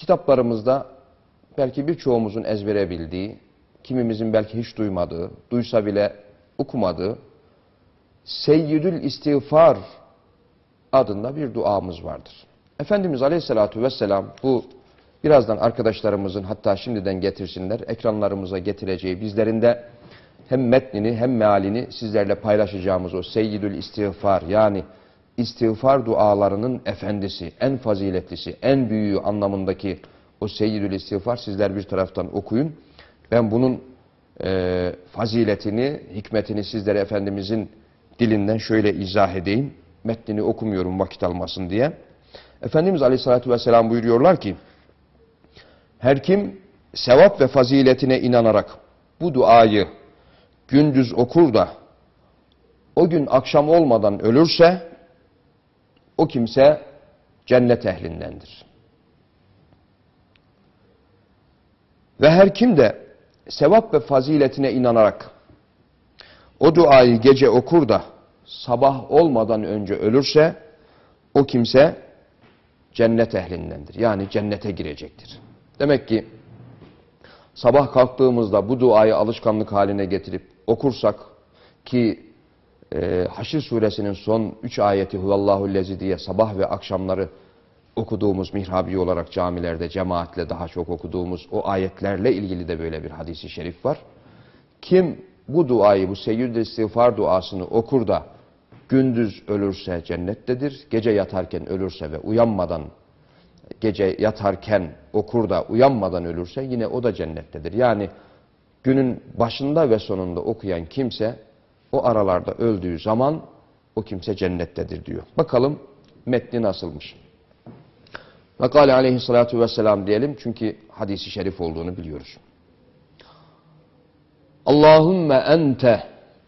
kitaplarımızda belki birçoğumuzun ezbere bildiği, kimimizin belki hiç duymadığı, duysa bile okumadığı Seyyidül İstiğfar adında bir duamız vardır. Efendimiz Aleyhisselatü Vesselam bu birazdan arkadaşlarımızın hatta şimdiden getirsinler ekranlarımıza getireceği bizlerin de hem metnini hem mealini sizlerle paylaşacağımız o Seyyidül İstiğfar yani istiğfar dualarının efendisi, en faziletlisi, en büyüğü anlamındaki o Seyyidül İstiğfar sizler bir taraftan okuyun. Ben bunun e, faziletini, hikmetini sizlere Efendimizin dilinden şöyle izah edeyim. Metnini okumuyorum vakit almasın diye. Efendimiz Aleyhisselatü Vesselam buyuruyorlar ki, her kim sevap ve faziletine inanarak bu duayı gündüz okur da o gün akşam olmadan ölürse o kimse cennet ehlindendir. Ve her kim de sevap ve faziletine inanarak o duayı gece okur da sabah olmadan önce ölürse o kimse cennet ehlindendir. Yani cennete girecektir. Demek ki sabah kalktığımızda bu duayı alışkanlık haline getirip okursak ki e, Haşr suresinin son üç ayeti Huvallahu lezi diye sabah ve akşamları okuduğumuz mihrabi olarak camilerde cemaatle daha çok okuduğumuz o ayetlerle ilgili de böyle bir hadisi şerif var. Kim bu duayı, bu seyyid istiğfar duasını okur da gündüz ölürse cennettedir, gece yatarken ölürse ve uyanmadan gece yatarken okur da uyanmadan ölürse yine o da cennettedir. Yani günün başında ve sonunda okuyan kimse o aralarda öldüğü zaman o kimse cennettedir diyor. Bakalım metni nasılmış. Ve kâle aleyhissalatu vesselam diyelim çünkü hadisi şerif olduğunu biliyoruz. Allahümme ente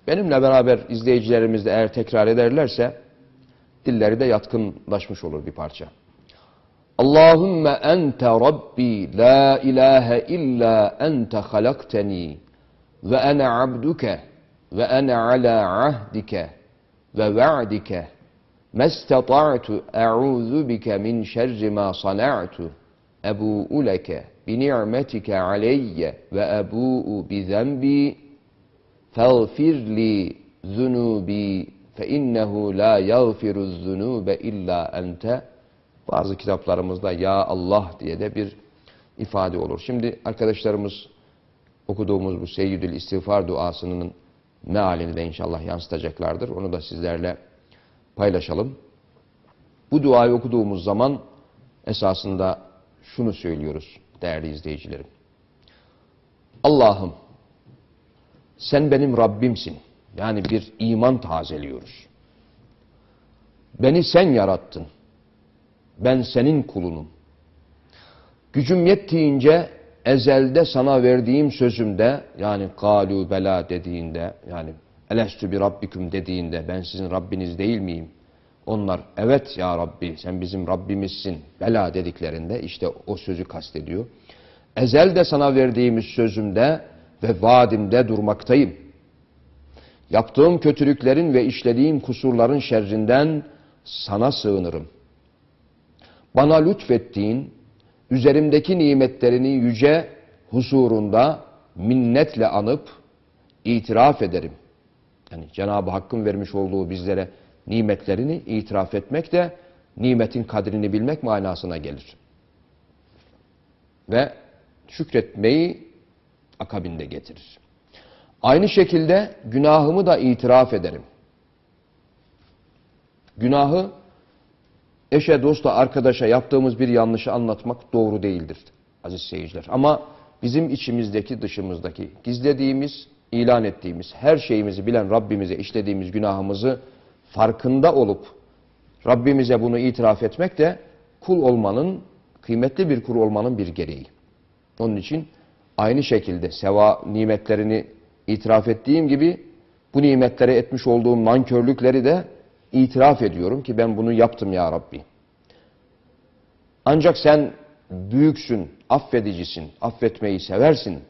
benimle beraber izleyicilerimiz de eğer tekrar ederlerse dilleri de yatkınlaşmış olur bir parça. Allahümme ente Rabbi la ilahe illa ente halakteni ve ene abduke ve ene ala ahdike ve va'dike mestata'tu e'udhu bike min şerri ma sana'tu. Ebu'u leke bi ni'metike aleyye ve ebu'u bi zenbi fagfirli zunubi fe innehu la yagfiru zunube illa ente. Bazı kitaplarımızda ya Allah diye de bir ifade olur. Şimdi arkadaşlarımız okuduğumuz bu Seyyidül İstiğfar duasının mealini de inşallah yansıtacaklardır. Onu da sizlerle paylaşalım. Bu duayı okuduğumuz zaman esasında şunu söylüyoruz değerli izleyicilerim. Allah'ım sen benim Rabbimsin. Yani bir iman tazeliyoruz. Beni sen yarattın. Ben senin kulunum. Gücüm yettiğince ezelde sana verdiğim sözümde yani galu bela dediğinde yani elestü bir rabbikum dediğinde ben sizin Rabbiniz değil miyim? Onlar evet ya Rabbi sen bizim Rabbimizsin bela dediklerinde işte o sözü kastediyor. Ezelde sana verdiğimiz sözümde ve vaadimde durmaktayım. Yaptığım kötülüklerin ve işlediğim kusurların şerrinden sana sığınırım. Bana lütfettiğin, üzerimdeki nimetlerini yüce huzurunda minnetle anıp itiraf ederim. Yani Cenab-ı Hakk'ın vermiş olduğu bizlere nimetlerini itiraf etmek de nimetin kadrini bilmek manasına gelir. Ve şükretmeyi akabinde getirir. Aynı şekilde günahımı da itiraf ederim. Günahı eşe, dosta, arkadaşa yaptığımız bir yanlışı anlatmak doğru değildir aziz seyirciler. Ama bizim içimizdeki, dışımızdaki, gizlediğimiz, ilan ettiğimiz, her şeyimizi bilen Rabbimize işlediğimiz günahımızı farkında olup Rabbimize bunu itiraf etmek de kul olmanın, kıymetli bir kul olmanın bir gereği. Onun için aynı şekilde seva nimetlerini itiraf ettiğim gibi bu nimetlere etmiş olduğum nankörlükleri de itiraf ediyorum ki ben bunu yaptım ya Rabbi. Ancak sen büyüksün, affedicisin, affetmeyi seversin.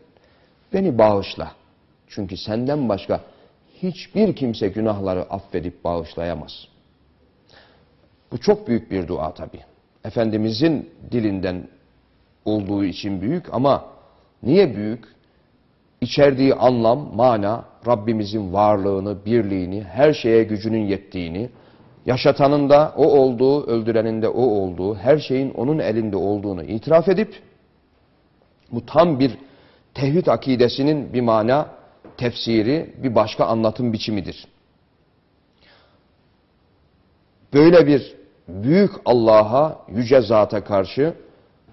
Beni bağışla. Çünkü senden başka hiçbir kimse günahları affedip bağışlayamaz. Bu çok büyük bir dua tabi. Efendimizin dilinden olduğu için büyük ama niye büyük? İçerdiği anlam, mana, Rabbimizin varlığını, birliğini, her şeye gücünün yettiğini, yaşatanın da o olduğu, öldürenin de o olduğu, her şeyin onun elinde olduğunu itiraf edip, bu tam bir tevhid akidesinin bir mana, tefsiri, bir başka anlatım biçimidir. Böyle bir büyük Allah'a, yüce zata karşı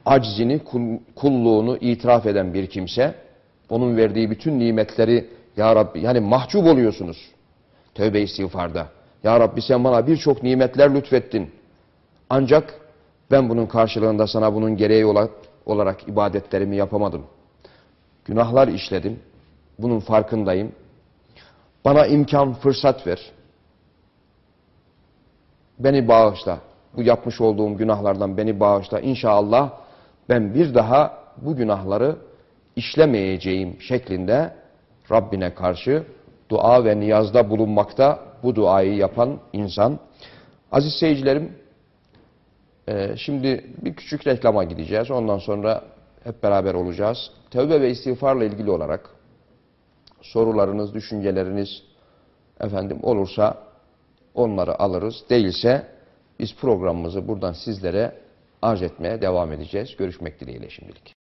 aczini, kulluğunu itiraf eden bir kimse, onun verdiği bütün nimetleri Ya Rabbi, yani mahcup oluyorsunuz tövbe istiğfarda. Ya Rabbi sen bana birçok nimetler lütfettin. Ancak ben bunun karşılığında sana bunun gereği olarak ibadetlerimi yapamadım. Günahlar işledim. Bunun farkındayım. Bana imkan, fırsat ver. Beni bağışla. Bu yapmış olduğum günahlardan beni bağışla. İnşallah ben bir daha bu günahları işlemeyeceğim şeklinde Rabbine karşı dua ve niyazda bulunmakta bu duayı yapan insan. Aziz seyircilerim, e, şimdi bir küçük reklama gideceğiz. Ondan sonra hep beraber olacağız. Tövbe ve istiğfarla ilgili olarak sorularınız, düşünceleriniz efendim olursa onları alırız. Değilse biz programımızı buradan sizlere arz etmeye devam edeceğiz. Görüşmek dileğiyle şimdilik.